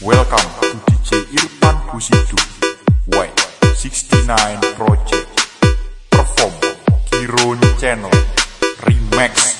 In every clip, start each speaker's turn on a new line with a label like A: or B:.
A: Welcome to DJ Irfan Kusidu Y69 Project. Perform Kironi Channel. Remix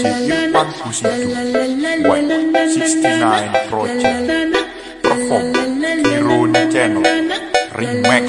A: DJ Irfan Kusidu Y69 Project Perform Channel Remix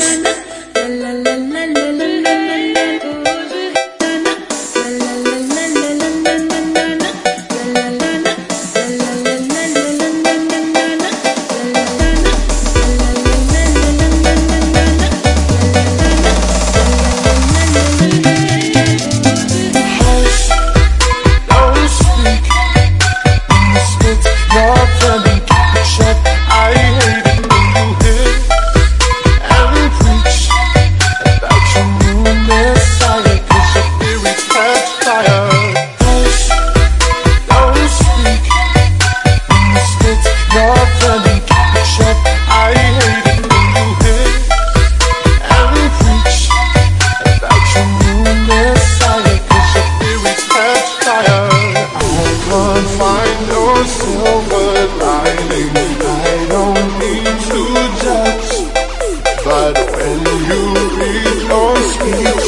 B: When you read your speech,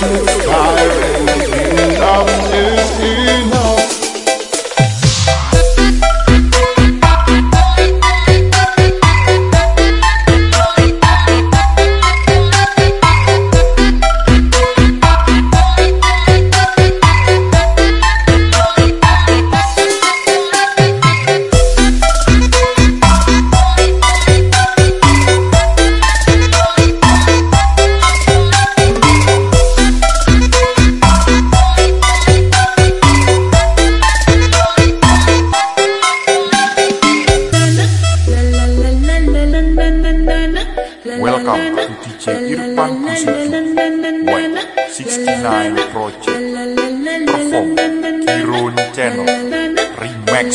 A: Welcome to DJ Irfan Kusidu Y69 Project. Perform Kironi Channel Remix